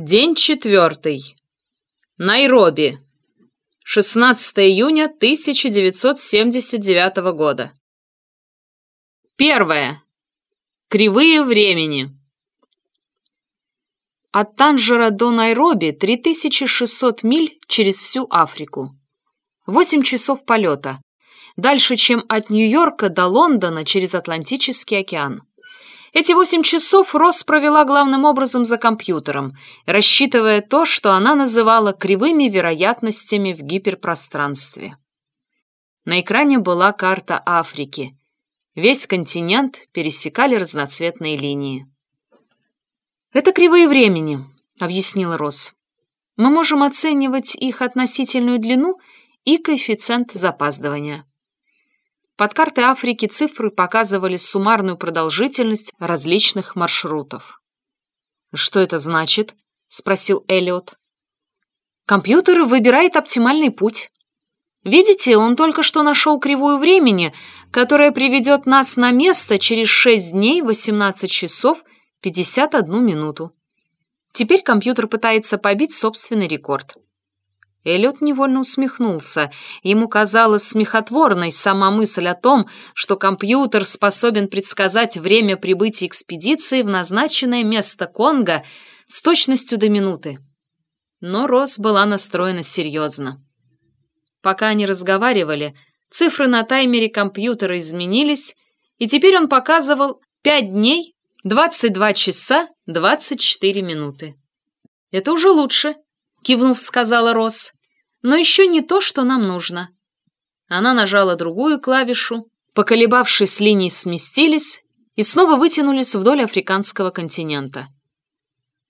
День четвертый. Найроби. 16 июня 1979 года. Первое. Кривые времени. От Танжера до Найроби 3600 миль через всю Африку. 8 часов полета. Дальше, чем от Нью-Йорка до Лондона через Атлантический океан. Эти восемь часов Росс провела главным образом за компьютером, рассчитывая то, что она называла кривыми вероятностями в гиперпространстве. На экране была карта Африки. Весь континент пересекали разноцветные линии. «Это кривые времени», — объяснила Росс. «Мы можем оценивать их относительную длину и коэффициент запаздывания». Под картой Африки цифры показывали суммарную продолжительность различных маршрутов. «Что это значит?» — спросил Эллиот. «Компьютер выбирает оптимальный путь. Видите, он только что нашел кривую времени, которая приведет нас на место через 6 дней, 18 часов, 51 минуту. Теперь компьютер пытается побить собственный рекорд». Эллиот невольно усмехнулся. Ему казалась смехотворной сама мысль о том, что компьютер способен предсказать время прибытия экспедиции в назначенное место Конго с точностью до минуты. Но Росс была настроена серьезно. Пока они разговаривали, цифры на таймере компьютера изменились, и теперь он показывал 5 дней, 22 часа, 24 минуты. «Это уже лучше», — кивнув, сказала Росс но еще не то, что нам нужно. Она нажала другую клавишу, поколебавшись, линии сместились и снова вытянулись вдоль африканского континента.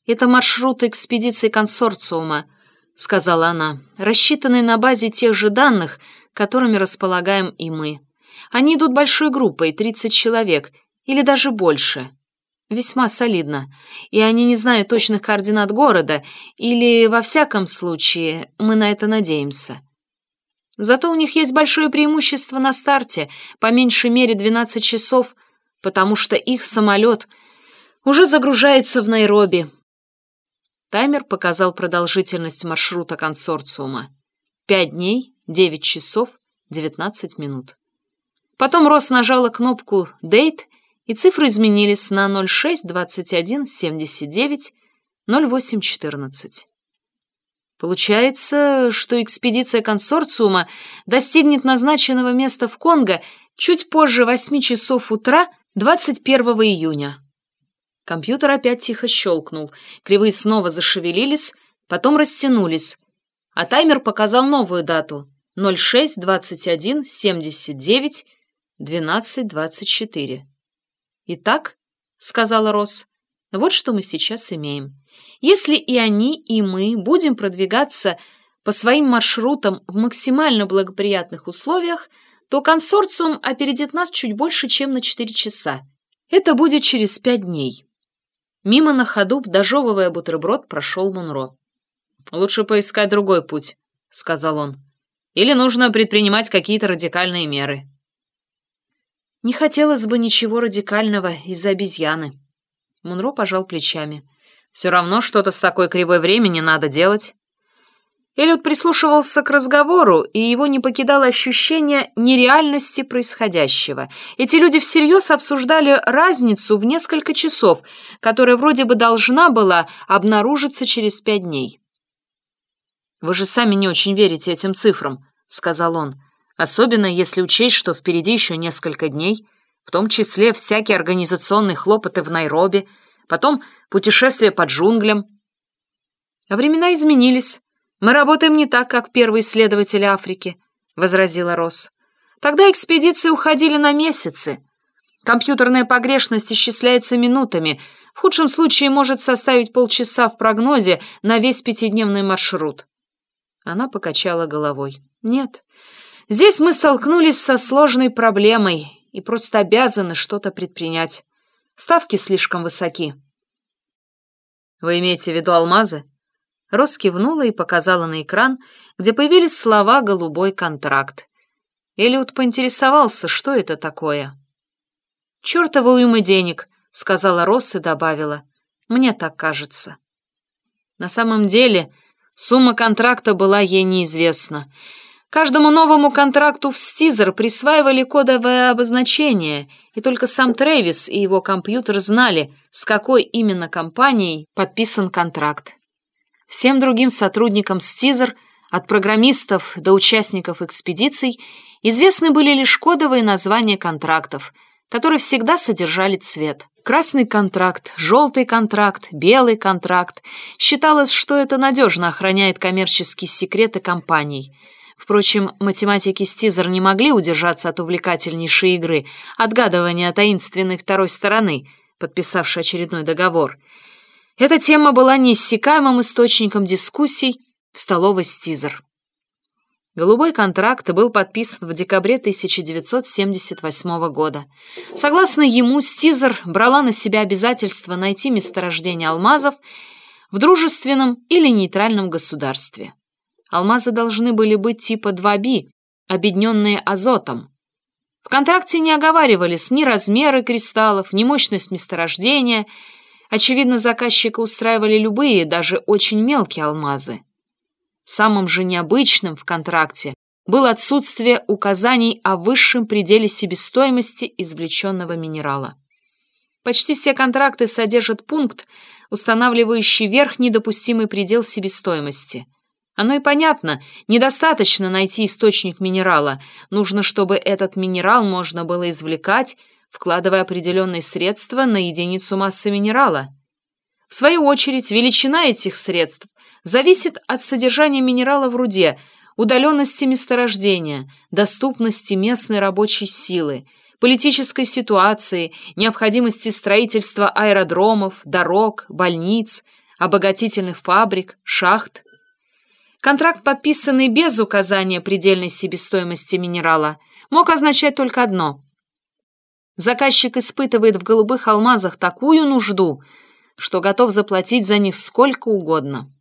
«Это маршрут экспедиции консорциума», — сказала она, рассчитанный на базе тех же данных, которыми располагаем и мы. Они идут большой группой, 30 человек, или даже больше. Весьма солидно. И они не знают точных координат города, или, во всяком случае, мы на это надеемся. Зато у них есть большое преимущество на старте, по меньшей мере 12 часов, потому что их самолет уже загружается в Найроби. Таймер показал продолжительность маршрута консорциума. 5 дней, 9 часов, 19 минут. Потом Росс нажала кнопку «Date», и цифры изменились на 06-21-79-08-14. Получается, что экспедиция консорциума достигнет назначенного места в Конго чуть позже 8 часов утра 21 июня. Компьютер опять тихо щелкнул, кривые снова зашевелились, потом растянулись, а таймер показал новую дату 06-21-79-12-24. «Итак», — сказала Росс, — «вот что мы сейчас имеем. Если и они, и мы будем продвигаться по своим маршрутам в максимально благоприятных условиях, то консорциум опередит нас чуть больше, чем на 4 часа. Это будет через 5 дней». Мимо на ходу, дожевывая бутерброд, прошел Мунро. «Лучше поискать другой путь», — сказал он. «Или нужно предпринимать какие-то радикальные меры». Не хотелось бы ничего радикального из-за обезьяны. Мунро пожал плечами. Все равно что-то с такой кривой времени надо делать. Эллиот прислушивался к разговору, и его не покидало ощущение нереальности происходящего. Эти люди всерьез обсуждали разницу в несколько часов, которая вроде бы должна была обнаружиться через пять дней. «Вы же сами не очень верите этим цифрам», — сказал он. Особенно если учесть, что впереди еще несколько дней, в том числе всякие организационные хлопоты в Найроби, потом путешествие по джунглям. А времена изменились. Мы работаем не так, как первые исследователи Африки, — возразила Росс. Тогда экспедиции уходили на месяцы. Компьютерная погрешность исчисляется минутами, в худшем случае может составить полчаса в прогнозе на весь пятидневный маршрут. Она покачала головой. Нет, Здесь мы столкнулись со сложной проблемой и просто обязаны что-то предпринять. Ставки слишком высоки. Вы имеете в виду алмазы? Рос кивнула и показала на экран, где появились слова «голубой контракт». Элиот поинтересовался, что это такое. «Чёртова уйма денег», — сказала Росс и добавила. «Мне так кажется». На самом деле, сумма контракта была ей неизвестна. Каждому новому контракту в Стизер присваивали кодовое обозначение, и только сам Трэвис и его компьютер знали, с какой именно компанией подписан контракт. Всем другим сотрудникам Стизер, от программистов до участников экспедиций, известны были лишь кодовые названия контрактов, которые всегда содержали цвет. Красный контракт, желтый контракт, белый контракт. Считалось, что это надежно охраняет коммерческие секреты компаний. Впрочем, математики Стизер не могли удержаться от увлекательнейшей игры, отгадывания таинственной второй стороны, подписавшей очередной договор – эта тема была неиссякаемым источником дискуссий в столовой Стизер. Голубой контракт был подписан в декабре 1978 года. Согласно ему, Стизер брала на себя обязательство найти месторождение алмазов в дружественном или нейтральном государстве. Алмазы должны были быть типа 2B, объединенные азотом. В контракте не оговаривались ни размеры кристаллов, ни мощность месторождения – Очевидно, заказчика устраивали любые, даже очень мелкие алмазы. Самым же необычным в контракте было отсутствие указаний о высшем пределе себестоимости извлеченного минерала. Почти все контракты содержат пункт, устанавливающий верхний допустимый предел себестоимости. Оно и понятно, недостаточно найти источник минерала, нужно, чтобы этот минерал можно было извлекать вкладывая определенные средства на единицу массы минерала. В свою очередь, величина этих средств зависит от содержания минерала в руде, удаленности месторождения, доступности местной рабочей силы, политической ситуации, необходимости строительства аэродромов, дорог, больниц, обогатительных фабрик, шахт. Контракт, подписанный без указания предельной себестоимости минерала, мог означать только одно Заказчик испытывает в голубых алмазах такую нужду, что готов заплатить за них сколько угодно.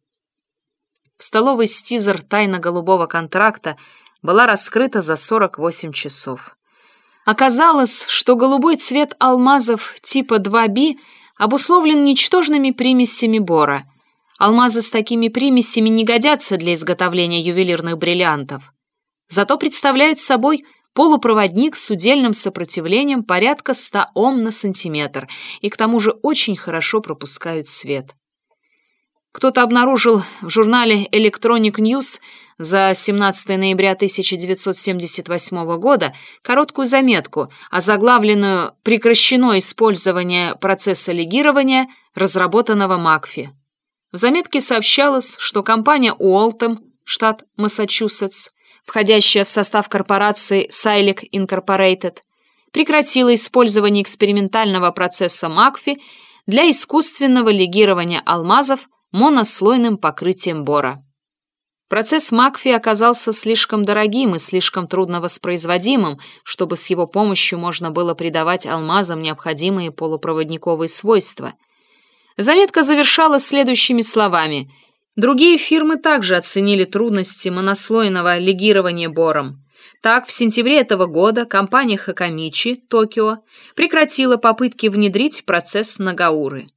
В столовой Стизер тайна голубого контракта была раскрыта за 48 часов. Оказалось, что голубой цвет алмазов типа 2B обусловлен ничтожными примесями бора. Алмазы с такими примесями не годятся для изготовления ювелирных бриллиантов. Зато представляют собой – полупроводник с удельным сопротивлением порядка 100 Ом на сантиметр и к тому же очень хорошо пропускают свет. Кто-то обнаружил в журнале Electronic News за 17 ноября 1978 года короткую заметку, озаглавленную «Прекращено использование процесса легирования, разработанного Макфи». В заметке сообщалось, что компания Уолтом, штат Массачусетс, входящая в состав корпорации Silec Incorporated, прекратила использование экспериментального процесса МАКФИ для искусственного легирования алмазов монослойным покрытием бора. Процесс МАКФИ оказался слишком дорогим и слишком трудно воспроизводимым, чтобы с его помощью можно было придавать алмазам необходимые полупроводниковые свойства. Заметка завершалась следующими словами – Другие фирмы также оценили трудности монослойного легирования бором. Так, в сентябре этого года компания Хакамичи, Токио, прекратила попытки внедрить процесс Нагауры.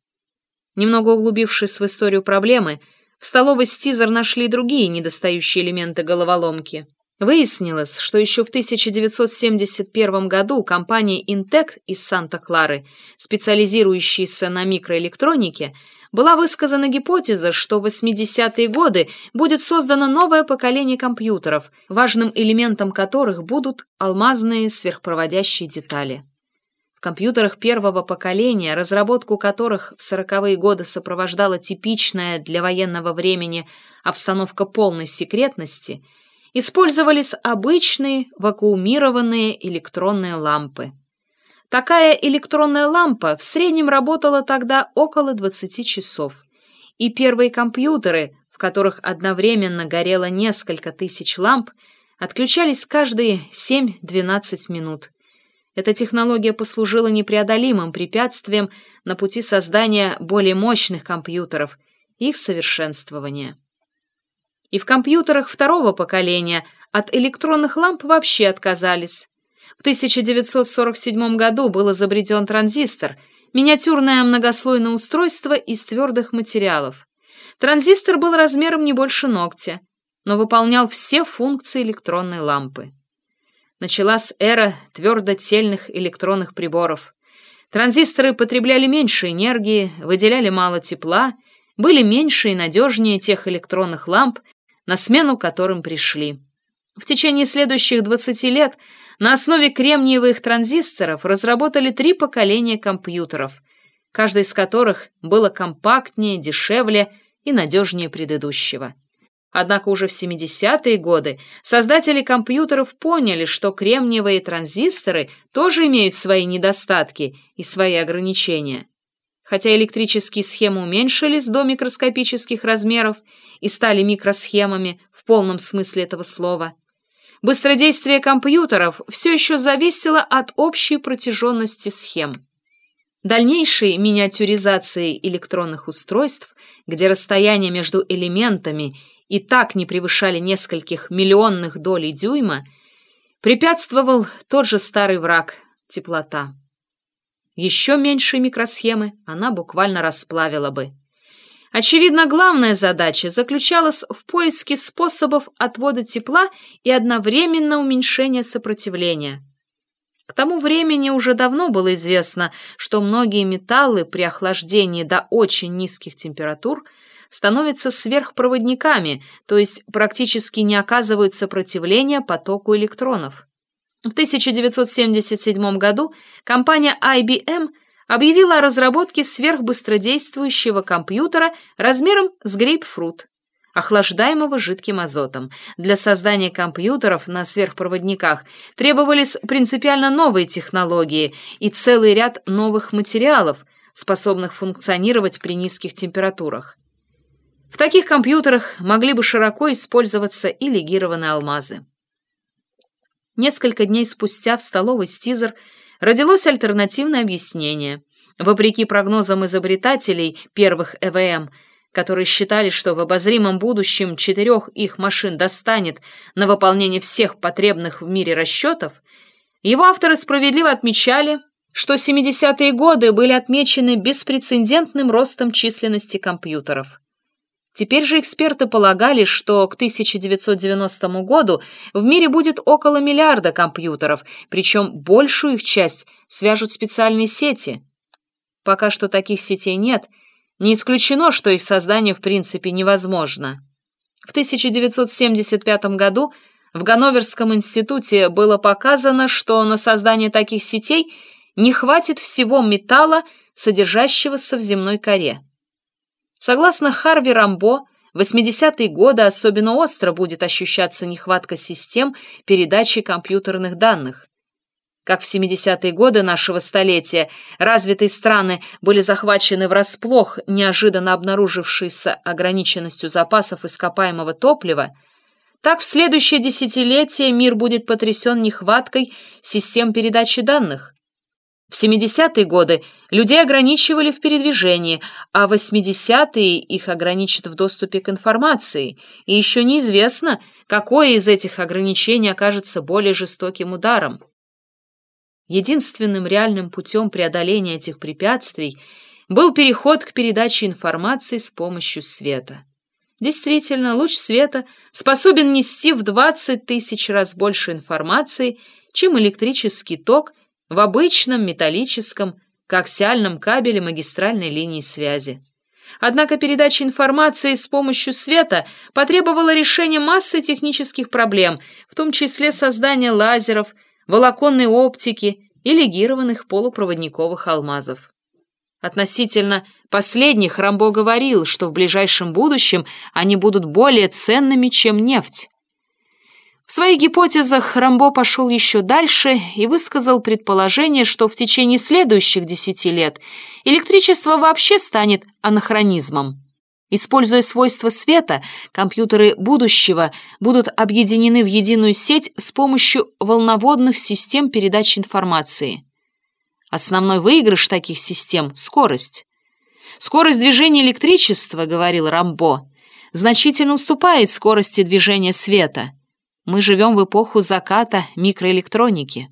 Немного углубившись в историю проблемы, в столовой Стизер нашли другие недостающие элементы головоломки. Выяснилось, что еще в 1971 году компания Intec из Санта-Клары, специализирующаяся на микроэлектронике, была высказана гипотеза, что в 80-е годы будет создано новое поколение компьютеров, важным элементом которых будут алмазные сверхпроводящие детали. В компьютерах первого поколения, разработку которых в 40-е годы сопровождала типичная для военного времени обстановка полной секретности, использовались обычные вакуумированные электронные лампы. Такая электронная лампа в среднем работала тогда около 20 часов. И первые компьютеры, в которых одновременно горело несколько тысяч ламп, отключались каждые 7-12 минут. Эта технология послужила непреодолимым препятствием на пути создания более мощных компьютеров, их совершенствования. И в компьютерах второго поколения от электронных ламп вообще отказались. В 1947 году был изобретен транзистор, миниатюрное многослойное устройство из твердых материалов. Транзистор был размером не больше ногтя, но выполнял все функции электронной лампы. Началась эра твердотельных электронных приборов. Транзисторы потребляли меньше энергии, выделяли мало тепла, были меньше и надежнее тех электронных ламп, на смену которым пришли. В течение следующих 20 лет на основе кремниевых транзисторов разработали три поколения компьютеров, каждый из которых было компактнее, дешевле и надежнее предыдущего. Однако уже в 70-е годы создатели компьютеров поняли, что кремниевые транзисторы тоже имеют свои недостатки и свои ограничения. Хотя электрические схемы уменьшились до микроскопических размеров и стали микросхемами в полном смысле этого слова, быстродействие компьютеров все еще зависело от общей протяженности схем. Дальнейшей миниатюризации электронных устройств где расстояния между элементами и так не превышали нескольких миллионных долей дюйма, препятствовал тот же старый враг — теплота. Еще меньшие микросхемы она буквально расплавила бы. Очевидно, главная задача заключалась в поиске способов отвода тепла и одновременно уменьшения сопротивления — к тому времени уже давно было известно, что многие металлы при охлаждении до очень низких температур становятся сверхпроводниками, то есть практически не оказывают сопротивления потоку электронов. В 1977 году компания IBM объявила о разработке сверхбыстродействующего компьютера размером с грейпфрут охлаждаемого жидким азотом. Для создания компьютеров на сверхпроводниках требовались принципиально новые технологии и целый ряд новых материалов, способных функционировать при низких температурах. В таких компьютерах могли бы широко использоваться и легированные алмазы. Несколько дней спустя в столовой Стизер родилось альтернативное объяснение. Вопреки прогнозам изобретателей первых ЭВМ – которые считали, что в обозримом будущем четырех их машин достанет на выполнение всех потребных в мире расчетов, его авторы справедливо отмечали, что 70-е годы были отмечены беспрецедентным ростом численности компьютеров. Теперь же эксперты полагали, что к 1990 году в мире будет около миллиарда компьютеров, причем большую их часть свяжут специальные сети. Пока что таких сетей нет – не исключено, что их создание в принципе невозможно. В 1975 году в Ганноверском институте было показано, что на создание таких сетей не хватит всего металла, содержащегося в земной коре. Согласно Харви Рамбо, в 80-е годы особенно остро будет ощущаться нехватка систем передачи компьютерных данных. Как в 70-е годы нашего столетия развитые страны были захвачены врасплох неожиданно обнаружившейся ограниченностью запасов ископаемого топлива, так в следующее десятилетие мир будет потрясен нехваткой систем передачи данных. В 70-е годы людей ограничивали в передвижении, а в 80-е их ограничат в доступе к информации, и еще неизвестно, какое из этих ограничений окажется более жестоким ударом. Единственным реальным путем преодоления этих препятствий был переход к передаче информации с помощью света. Действительно, луч света способен нести в 20 тысяч раз больше информации, чем электрический ток в обычном металлическом коаксиальном кабеле магистральной линии связи. Однако передача информации с помощью света потребовала решения массы технических проблем, в том числе создания лазеров – волоконной оптики и легированных полупроводниковых алмазов. Относительно последних Рамбо говорил, что в ближайшем будущем они будут более ценными, чем нефть. В своих гипотезах Рамбо пошел еще дальше и высказал предположение, что в течение следующих десяти лет электричество вообще станет анахронизмом. Используя свойства света, компьютеры будущего будут объединены в единую сеть с помощью волноводных систем передачи информации. Основной выигрыш таких систем — скорость. Скорость движения электричества, говорил Рамбо, значительно уступает скорости движения света. Мы живем в эпоху заката микроэлектроники.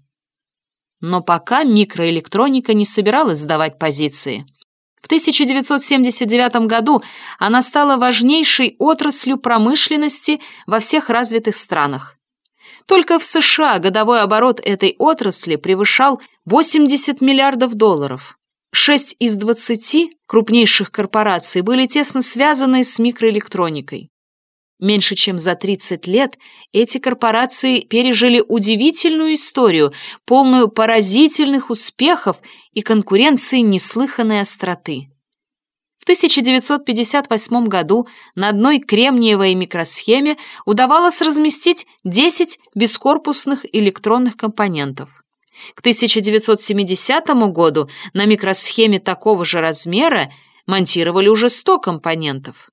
Но пока микроэлектроника не собиралась сдавать позиции. В 1979 году она стала важнейшей отраслью промышленности во всех развитых странах. Только в США годовой оборот этой отрасли превышал 80 миллиардов долларов. Шесть из 20 крупнейших корпораций были тесно связаны с микроэлектроникой. Меньше чем за 30 лет эти корпорации пережили удивительную историю, полную поразительных успехов и конкуренции неслыханной остроты. В 1958 году на одной кремниевой микросхеме удавалось разместить 10 бескорпусных электронных компонентов. К 1970 году на микросхеме такого же размера монтировали уже 100 компонентов.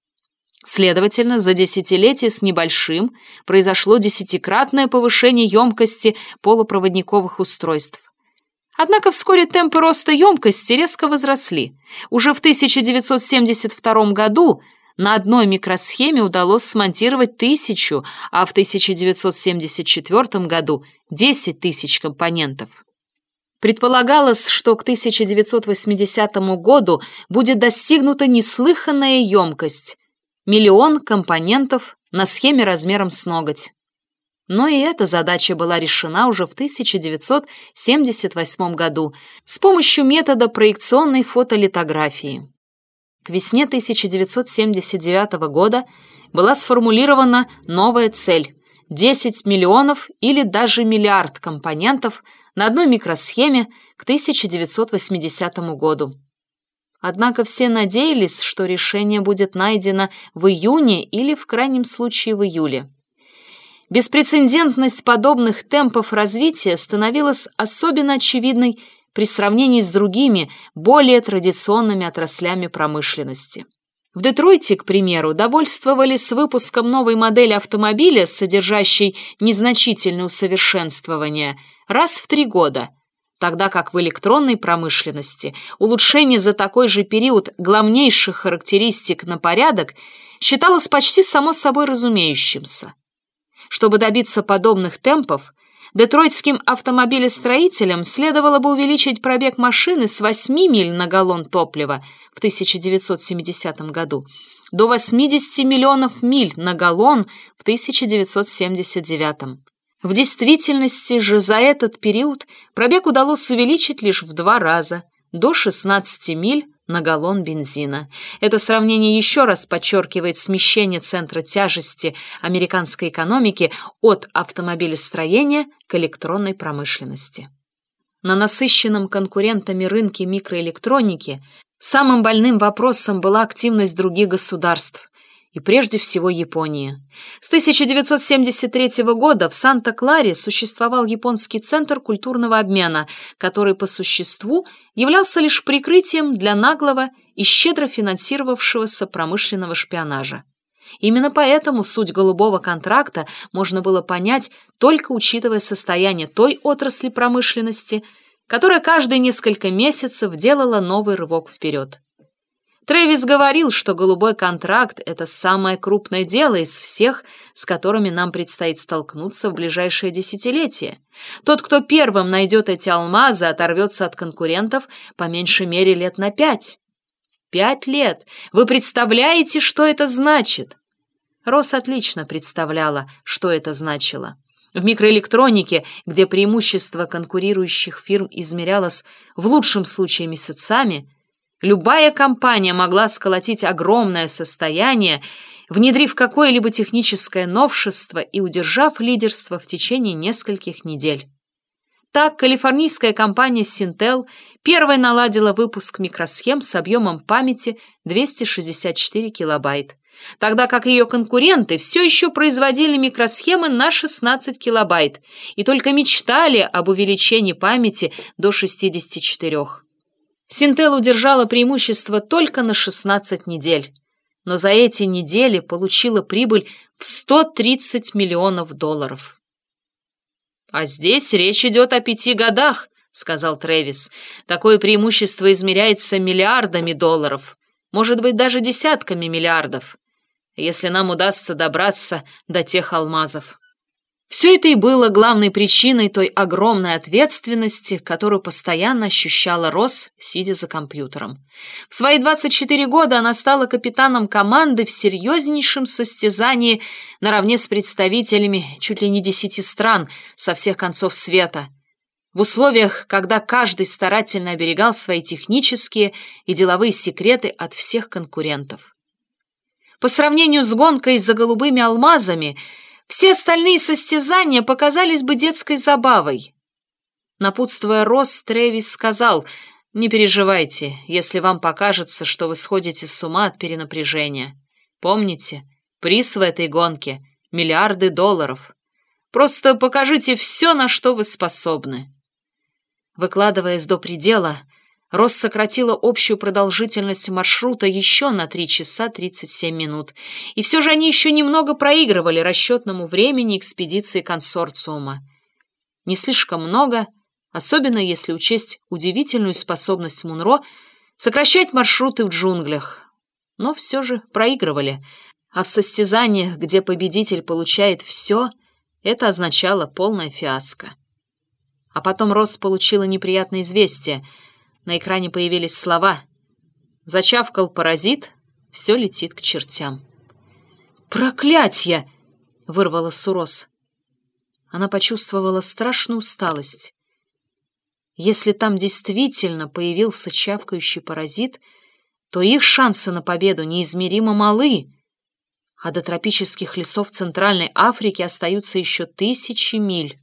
Следовательно, за десятилетие с небольшим произошло десятикратное повышение емкости полупроводниковых устройств. Однако вскоре темпы роста емкости резко возросли. Уже в 1972 году на одной микросхеме удалось смонтировать тысячу, а в 1974 году – 10 тысяч компонентов. Предполагалось, что к 1980 году будет достигнута неслыханная емкость Миллион компонентов на схеме размером с ноготь. Но и эта задача была решена уже в 1978 году с помощью метода проекционной фотолитографии. К весне 1979 года была сформулирована новая цель – 10 миллионов или даже миллиард компонентов на одной микросхеме к 1980 году. Однако все надеялись, что решение будет найдено в июне или, в крайнем случае, в июле. Беспрецедентность подобных темпов развития становилась особенно очевидной при сравнении с другими, более традиционными отраслями промышленности. В Детройте, к примеру, довольствовались выпуском новой модели автомобиля, содержащей незначительное усовершенствование, раз в три года – тогда как в электронной промышленности улучшение за такой же период главнейших характеристик на порядок считалось почти само собой разумеющимся. Чтобы добиться подобных темпов, детройтским автомобилестроителям следовало бы увеличить пробег машины с 8 миль на галлон топлива в 1970 году до 80 миллионов миль на галлон в 1979. В действительности же за этот период пробег удалось увеличить лишь в два раза, до 16 миль на галлон бензина. Это сравнение еще раз подчеркивает смещение центра тяжести американской экономики от автомобилестроения к электронной промышленности. На насыщенном конкурентами рынке микроэлектроники самым больным вопросом была активность других государств, и прежде всего Японии. С 1973 года в Санта-Кларе существовал японский центр культурного обмена, который по существу являлся лишь прикрытием для наглого и щедро финансировавшегося промышленного шпионажа. Именно поэтому суть голубого контракта можно было понять, только учитывая состояние той отрасли промышленности, которая каждые несколько месяцев делала новый рывок вперед. Трэвис говорил, что голубой контракт — это самое крупное дело из всех, с которыми нам предстоит столкнуться в ближайшее десятилетие. Тот, кто первым найдет эти алмазы, оторвется от конкурентов по меньшей мере лет на пять. Пять лет! Вы представляете, что это значит? Росс отлично представляла, что это значило. В микроэлектронике, где преимущество конкурирующих фирм измерялось в лучшем случае месяцами, Любая компания могла сколотить огромное состояние, внедрив какое-либо техническое новшество и удержав лидерство в течение нескольких недель. Так, калифорнийская компания Sintel первой наладила выпуск микросхем с объемом памяти 264 килобайт, тогда как ее конкуренты все еще производили микросхемы на 16 килобайт и только мечтали об увеличении памяти до 64. Синтел удержала преимущество только на 16 недель, но за эти недели получила прибыль в 130 миллионов долларов. «А здесь речь идет о пяти годах», — сказал Трэвис. «Такое преимущество измеряется миллиардами долларов, может быть, даже десятками миллиардов, если нам удастся добраться до тех алмазов». Все это и было главной причиной той огромной ответственности, которую постоянно ощущала Росс, сидя за компьютером. В свои 24 года она стала капитаном команды в серьезнейшем состязании наравне с представителями чуть ли не десяти стран со всех концов света. В условиях, когда каждый старательно оберегал свои технические и деловые секреты от всех конкурентов. По сравнению с гонкой за голубыми алмазами – все остальные состязания показались бы детской забавой. Напутствуя Росс, Трэвис сказал, «Не переживайте, если вам покажется, что вы сходите с ума от перенапряжения. Помните, приз в этой гонке — миллиарды долларов. Просто покажите все, на что вы способны». Выкладываясь до предела, Росс сократила общую продолжительность маршрута еще на 3 часа 37 минут, и все же они еще немного проигрывали расчетному времени экспедиции консорциума. Не слишком много, особенно если учесть удивительную способность Мунро сокращать маршруты в джунглях. Но все же проигрывали, а в состязаниях, где победитель получает все, это означало полное фиаско. А потом Росс получила неприятное известие — на экране появились слова. Зачавкал паразит, все летит к чертям. «Проклятье!» — вырвала Сурос. Она почувствовала страшную усталость. Если там действительно появился чавкающий паразит, то их шансы на победу неизмеримо малы, а до тропических лесов Центральной Африки остаются еще тысячи миль.